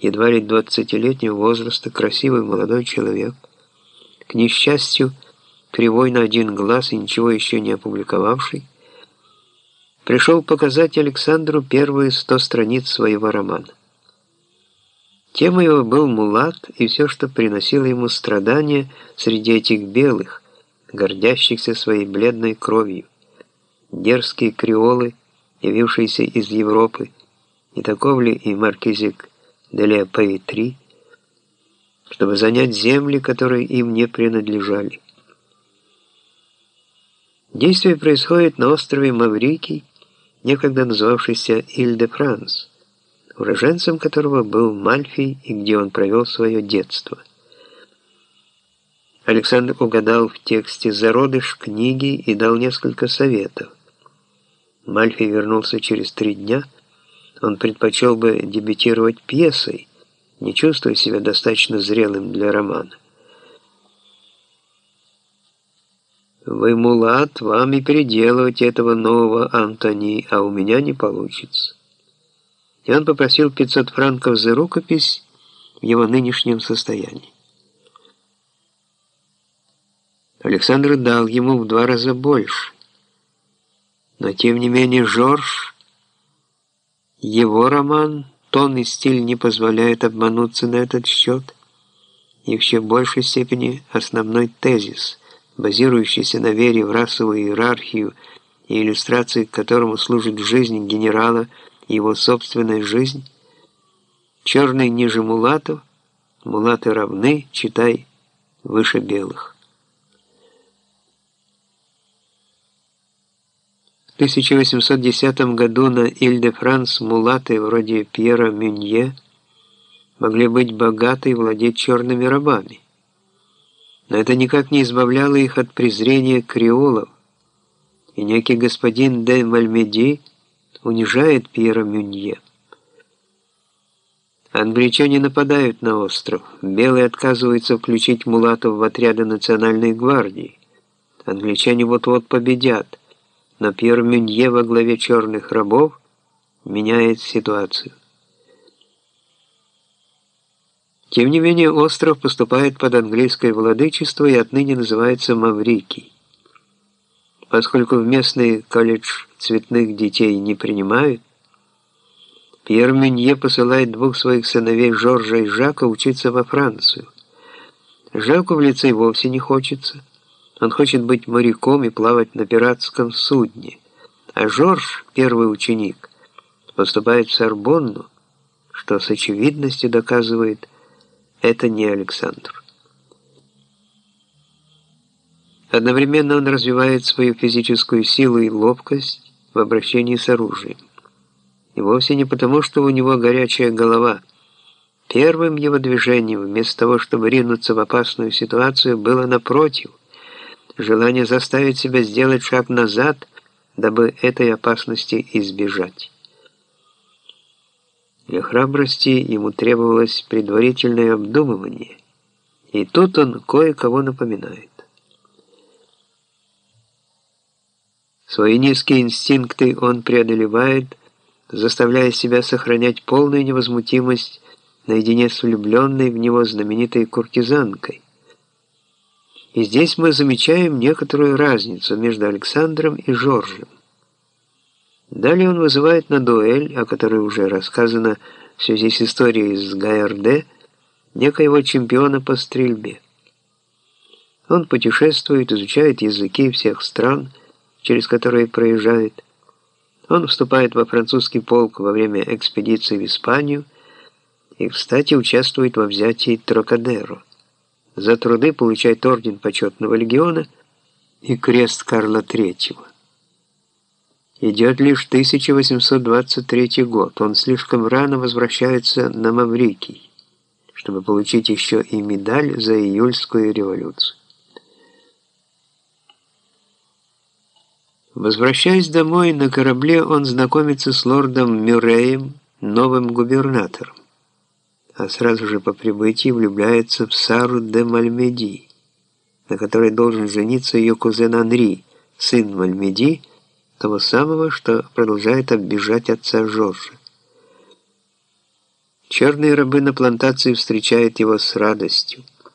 едва ли двадцатилетнего возраста, красивый молодой человек, к несчастью, кривой на один глаз и ничего еще не опубликовавший, пришел показать Александру первые сто страниц своего романа. Тема его был мулат и все, что приносило ему страдания среди этих белых, гордящихся своей бледной кровью. Дерзкие креолы, явившиеся из Европы, не таков ли и маркизик Делия Пейтри, чтобы занять земли, которые им не принадлежали. Действие происходит на острове Маврикий, некогда называвшийся Иль-де-Франс, уроженцем которого был Мальфий и где он провел свое детство. Александр угадал в тексте зародыш книги и дал несколько советов. Мальфий вернулся через три дня. Он предпочел бы дебютировать пьесой, не чувствуя себя достаточно зрелым для романа. «Вы, мулат, вам и переделывать этого нового Антони, а у меня не получится». И он попросил 500 франков за рукопись в его нынешнем состоянии. Александр дал ему в два раза больше. Но тем не менее Жорж, его роман, тон и стиль не позволяют обмануться на этот счет, и в еще большей степени основной тезис, базирующийся на вере в расовую иерархию и иллюстрации к которому служит жизнь генерала и его собственная жизнь, черный ниже мулатов, мулаты равны, читай, выше белых. 1810 году на Иль-де-Франс мулаты вроде Пьера Мюнье могли быть богаты и владеть черными рабами. Но это никак не избавляло их от презрения креолов, и некий господин де Мальмеди унижает Пьера Мюнье. Англичане нападают на остров. Белые отказываются включить мулатов в отряды национальной гвардии. Англичане вот-вот победят но Пьер Мюнье во главе черных рабов меняет ситуацию. Тем не менее, остров поступает под английское владычество и отныне называется Маврикий. Поскольку в местный колледж цветных детей не принимают, Пьер Мюнье посылает двух своих сыновей Жоржа и Жака учиться во Францию. Жаку в лице вовсе не хочется – он хочет быть моряком и плавать на пиратском судне. А Жорж, первый ученик, поступает в Сорбонну, что с очевидностью доказывает, это не Александр. Одновременно он развивает свою физическую силу и ловкость в обращении с оружием. И вовсе не потому, что у него горячая голова. Первым его движением, вместо того, чтобы ринуться в опасную ситуацию, было напротив, желание заставить себя сделать шаг назад, дабы этой опасности избежать. Для храбрости ему требовалось предварительное обдумывание, и тут он кое-кого напоминает. Свои низкие инстинкты он преодолевает, заставляя себя сохранять полную невозмутимость наедине с влюбленной в него знаменитой куртизанкой, и здесь мы замечаем некоторую разницу между Александром и Жоржем. Далее он вызывает на дуэль, о которой уже рассказано в связи с историей с Гайарде, некоего чемпиона по стрельбе. Он путешествует, изучает языки всех стран, через которые проезжает. Он вступает во французский полк во время экспедиции в Испанию и, кстати, участвует во взятии Трокадеро за труды получает орден почетного легиона и крест Карла III. Идет лишь 1823 год. Он слишком рано возвращается на Маврикий, чтобы получить еще и медаль за июльскую революцию. Возвращаясь домой, на корабле он знакомится с лордом Мюрреем, новым губернатором а сразу же по прибытии влюбляется в Сару де Мальмеди, на которой должен жениться ее кузен Анри, сын Мальмеди, того самого, что продолжает оббежать отца Жоржа. Черные рабы на плантации встречают его с радостью.